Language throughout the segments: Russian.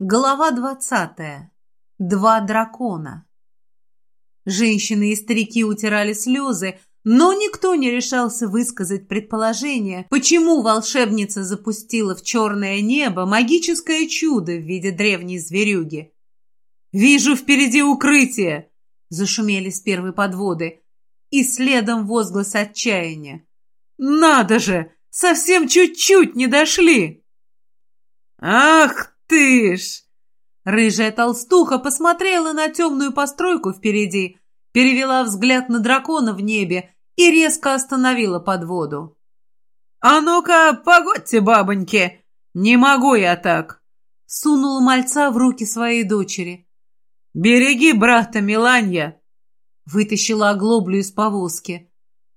Глава двадцатая. Два дракона. Женщины и старики утирали слезы, но никто не решался высказать предположение, почему волшебница запустила в черное небо магическое чудо в виде древней зверюги. «Вижу впереди укрытие!» — зашумели с первой подводы, и следом возглас отчаяния. «Надо же! Совсем чуть-чуть не дошли!» «Ах ты ж!» Рыжая толстуха посмотрела на темную постройку впереди, перевела взгляд на дракона в небе и резко остановила подводу. «А ну-ка, погодьте, бабоньки! Не могу я так!» Сунула мальца в руки своей дочери. «Береги брата, Миланья!» Вытащила оглоблю из повозки.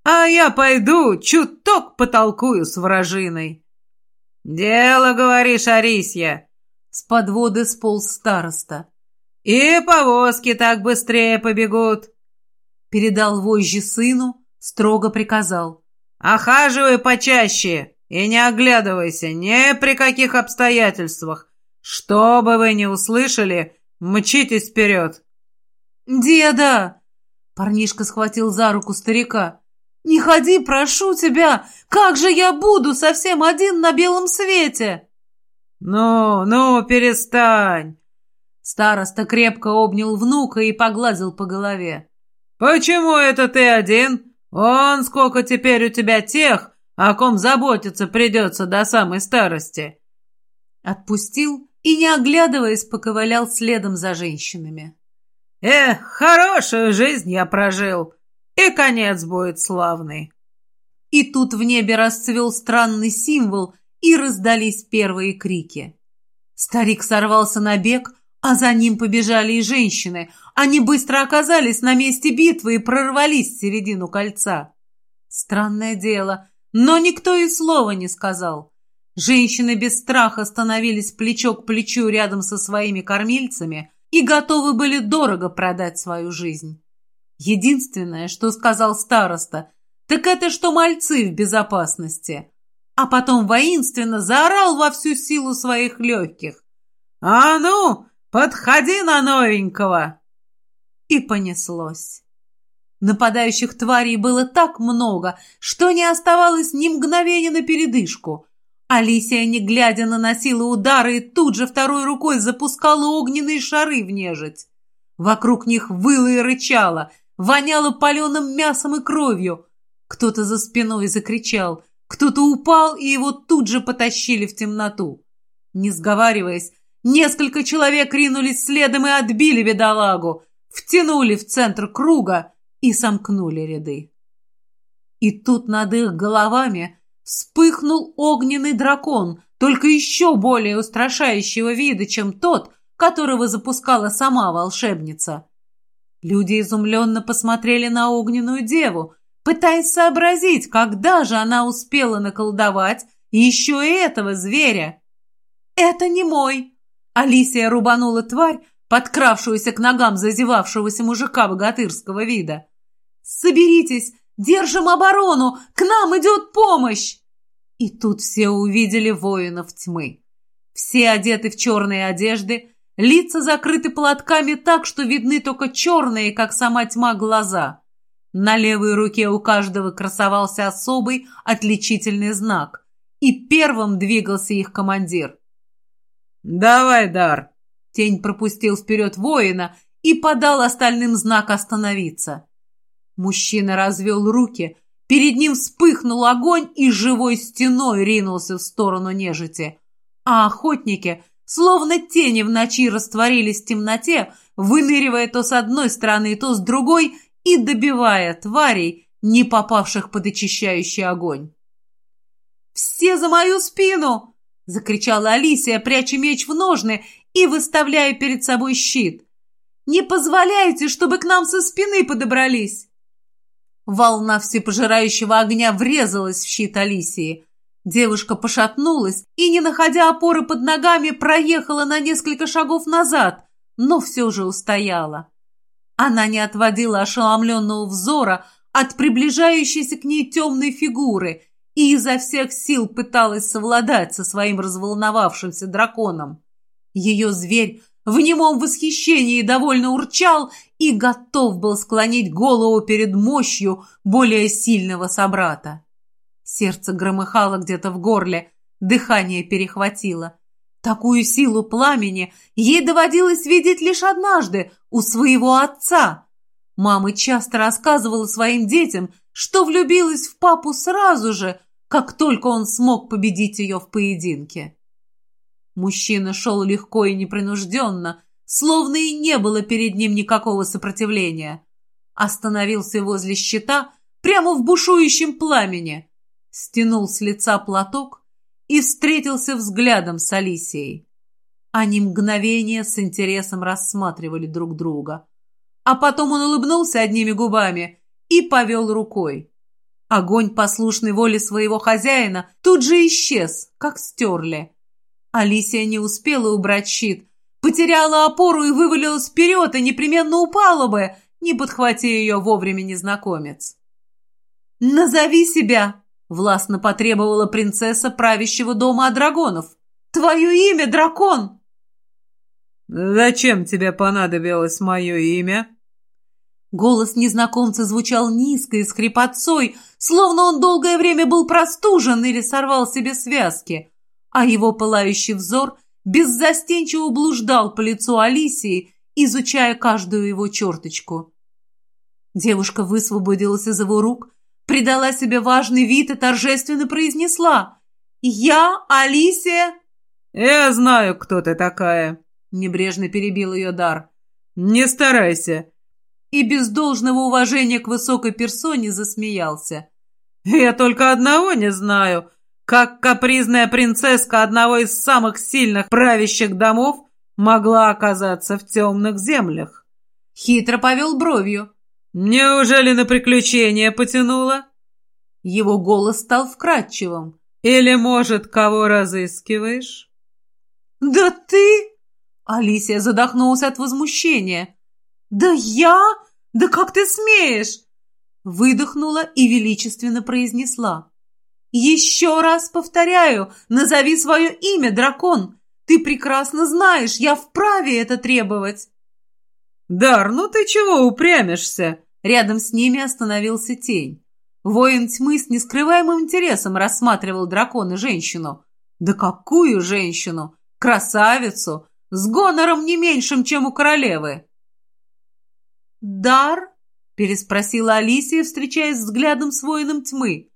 «А я пойду, чуток потолкую с вражиной!» «Дело, говоришь, Арисья!» С подводы сполз староста. «И повозки так быстрее побегут!» Передал вожжи сыну, строго приказал. «Охаживай почаще и не оглядывайся ни при каких обстоятельствах. Что бы вы ни услышали, мчитесь вперед!» «Деда!» Парнишка схватил за руку старика. «Не ходи, прошу тебя! Как же я буду совсем один на белом свете?» «Ну, ну, перестань!» Староста крепко обнял внука и погладил по голове. «Почему это ты один? Он сколько теперь у тебя тех, о ком заботиться придется до самой старости!» Отпустил и, не оглядываясь, поковылял следом за женщинами. «Эх, хорошую жизнь я прожил, и конец будет славный!» И тут в небе расцвел странный символ — и раздались первые крики. Старик сорвался на бег, а за ним побежали и женщины. Они быстро оказались на месте битвы и прорвались в середину кольца. Странное дело, но никто и слова не сказал. Женщины без страха становились плечо к плечу рядом со своими кормильцами и готовы были дорого продать свою жизнь. Единственное, что сказал староста, так это, что мальцы в безопасности а потом воинственно заорал во всю силу своих легких. «А ну, подходи на новенького!» И понеслось. Нападающих тварей было так много, что не оставалось ни мгновения на передышку. Алисия, не глядя, наносила удары и тут же второй рукой запускала огненные шары в нежить. Вокруг них выло и рычало, воняло паленым мясом и кровью. Кто-то за спиной закричал — кто-то упал, и его тут же потащили в темноту. Не сговариваясь, несколько человек ринулись следом и отбили бедолагу, втянули в центр круга и сомкнули ряды. И тут над их головами вспыхнул огненный дракон, только еще более устрашающего вида, чем тот, которого запускала сама волшебница. Люди изумленно посмотрели на огненную деву, пытаясь сообразить, когда же она успела наколдовать еще и этого зверя. «Это не мой!» Алисия рубанула тварь, подкравшуюся к ногам зазевавшегося мужика богатырского вида. «Соберитесь! Держим оборону! К нам идет помощь!» И тут все увидели воинов тьмы. Все одеты в черные одежды, лица закрыты платками так, что видны только черные, как сама тьма, глаза. На левой руке у каждого красовался особый отличительный знак, и первым двигался их командир. «Давай, Дар!» Тень пропустил вперед воина и подал остальным знак остановиться. Мужчина развел руки, перед ним вспыхнул огонь и живой стеной ринулся в сторону нежити. А охотники, словно тени в ночи, растворились в темноте, выныривая то с одной стороны, то с другой и добивая тварей, не попавших под очищающий огонь. «Все за мою спину!» — закричала Алисия, пряча меч в ножны и выставляя перед собой щит. «Не позволяйте, чтобы к нам со спины подобрались!» Волна всепожирающего огня врезалась в щит Алисии. Девушка пошатнулась и, не находя опоры под ногами, проехала на несколько шагов назад, но все же устояла. Она не отводила ошеломленного взора от приближающейся к ней темной фигуры и изо всех сил пыталась совладать со своим разволновавшимся драконом. Ее зверь в немом восхищении довольно урчал и готов был склонить голову перед мощью более сильного собрата. Сердце громыхало где-то в горле, дыхание перехватило. Такую силу пламени ей доводилось видеть лишь однажды у своего отца. Мама часто рассказывала своим детям, что влюбилась в папу сразу же, как только он смог победить ее в поединке. Мужчина шел легко и непринужденно, словно и не было перед ним никакого сопротивления. Остановился возле щита, прямо в бушующем пламени, стянул с лица платок и встретился взглядом с Алисией. Они мгновение с интересом рассматривали друг друга. А потом он улыбнулся одними губами и повел рукой. Огонь послушной воли своего хозяина тут же исчез, как стерли. Алисия не успела убрать щит, потеряла опору и вывалилась вперед, и непременно упала бы, не подхвати ее вовремя незнакомец. «Назови себя!» — властно потребовала принцесса правящего дома драгонов. «Твое имя, дракон!» «Зачем тебе понадобилось мое имя?» Голос незнакомца звучал низко и с хрипотцой, словно он долгое время был простужен или сорвал себе связки, а его пылающий взор беззастенчиво блуждал по лицу Алисии, изучая каждую его черточку. Девушка высвободилась из его рук, придала себе важный вид и торжественно произнесла «Я Алисия...» «Я знаю, кто ты такая», — небрежно перебил ее дар. «Не старайся и без должного уважения к высокой персоне засмеялся. «Я только одного не знаю. Как капризная принцесска одного из самых сильных правящих домов могла оказаться в темных землях?» Хитро повел бровью. «Неужели на приключения потянула?» Его голос стал вкрадчивым. «Или, может, кого разыскиваешь?» «Да ты...» Алисия задохнулась от возмущения. «Да я? Да как ты смеешь?» Выдохнула и величественно произнесла. «Еще раз повторяю, назови свое имя, дракон. Ты прекрасно знаешь, я вправе это требовать». «Дар, ну ты чего упрямишься?» Рядом с ними остановился тень. Воин тьмы с нескрываемым интересом рассматривал дракона женщину. Да какую женщину? Красавицу! С гонором не меньшим, чем у королевы. «Дар?» — переспросила Алисия, встречаясь взглядом с воином тьмы.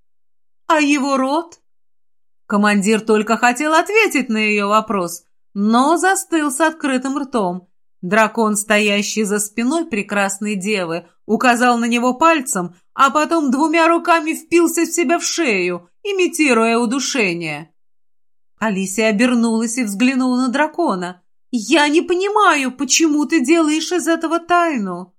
«А его род?» Командир только хотел ответить на ее вопрос, но застыл с открытым ртом. Дракон, стоящий за спиной прекрасной девы, указал на него пальцем, а потом двумя руками впился в себя в шею, имитируя удушение. Алисия обернулась и взглянула на дракона. «Я не понимаю, почему ты делаешь из этого тайну?»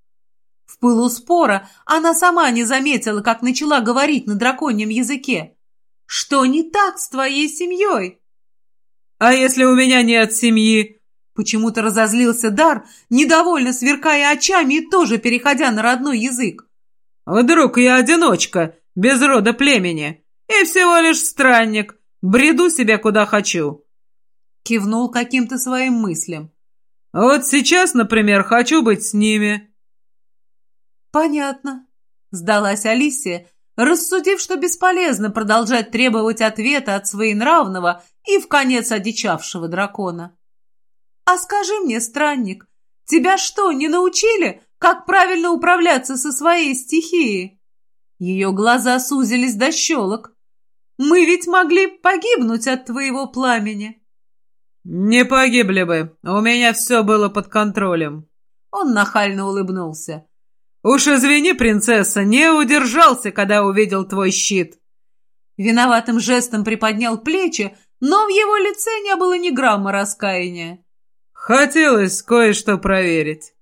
В пылу спора она сама не заметила, как начала говорить на драконьем языке. «Что не так с твоей семьей?» «А если у меня нет семьи?» Почему-то разозлился Дар, недовольно сверкая очами и тоже переходя на родной язык. «Вдруг я одиночка, без рода племени, и всего лишь странник, бреду себя куда хочу?» Кивнул каким-то своим мыслям. «Вот сейчас, например, хочу быть с ними». «Понятно», — сдалась Алисия, рассудив, что бесполезно продолжать требовать ответа от своенравного и в конец одичавшего дракона. «А скажи мне, странник, тебя что, не научили, как правильно управляться со своей стихией?» Ее глаза сузились до щелок. «Мы ведь могли погибнуть от твоего пламени». «Не погибли бы, у меня все было под контролем». Он нахально улыбнулся. «Уж извини, принцесса, не удержался, когда увидел твой щит!» Виноватым жестом приподнял плечи, но в его лице не было ни грамма раскаяния. «Хотелось кое-что проверить».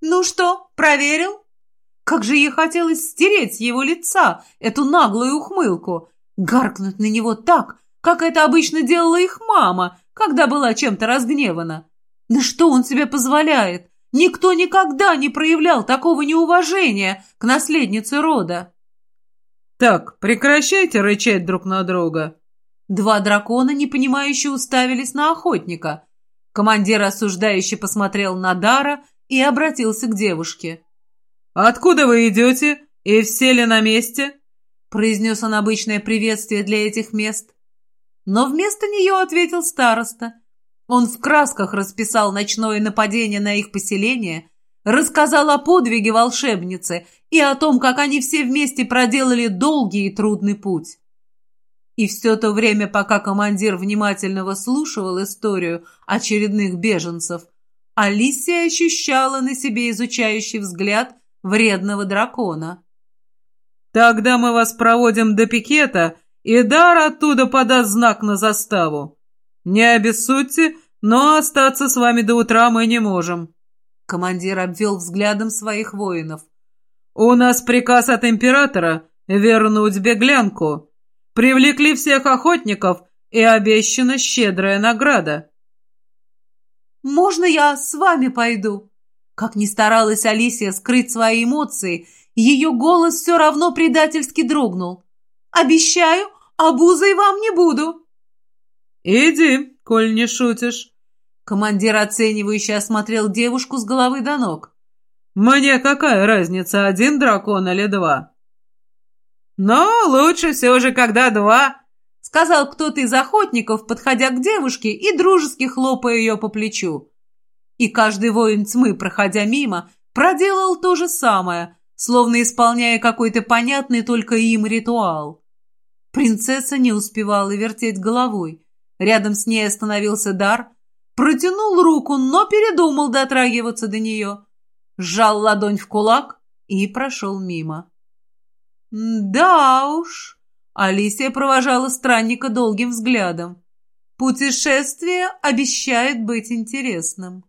«Ну что, проверил?» Как же ей хотелось стереть с его лица эту наглую ухмылку, гаркнуть на него так, как это обычно делала их мама, когда была чем-то разгневана. Да что он себе позволяет? Никто никогда не проявлял такого неуважения к наследнице рода. «Так, прекращайте рычать друг на друга». Два дракона, непонимающе, уставились на охотника. Командир осуждающе посмотрел на Дара и обратился к девушке. «Откуда вы идете? И все ли на месте?» произнес он обычное приветствие для этих мест. Но вместо нее ответил староста. Он в красках расписал ночное нападение на их поселение, рассказал о подвиге волшебницы и о том, как они все вместе проделали долгий и трудный путь. И все то время, пока командир внимательно выслушивал историю очередных беженцев, Алисия ощущала на себе изучающий взгляд вредного дракона. «Тогда мы вас проводим до пикета, и Дар оттуда подаст знак на заставу. Не обессудьте, но остаться с вами до утра мы не можем». Командир обвел взглядом своих воинов. «У нас приказ от императора вернуть беглянку. Привлекли всех охотников, и обещана щедрая награда». «Можно я с вами пойду?» Как ни старалась Алисия скрыть свои эмоции, ее голос все равно предательски дрогнул. «Обещаю, обузой вам не буду». «Иди, коль не шутишь». Командир оценивающе осмотрел девушку с головы до ног. «Мне какая разница, один дракон или два?» «Но лучше все же, когда два», — сказал кто-то из охотников, подходя к девушке и дружески хлопая ее по плечу. И каждый воин тьмы, проходя мимо, проделал то же самое, словно исполняя какой-то понятный только им ритуал. Принцесса не успевала вертеть головой. Рядом с ней остановился Дар, протянул руку, но передумал дотрагиваться до нее, сжал ладонь в кулак и прошел мимо. «Да уж», — Алисия провожала странника долгим взглядом. «Путешествие обещает быть интересным».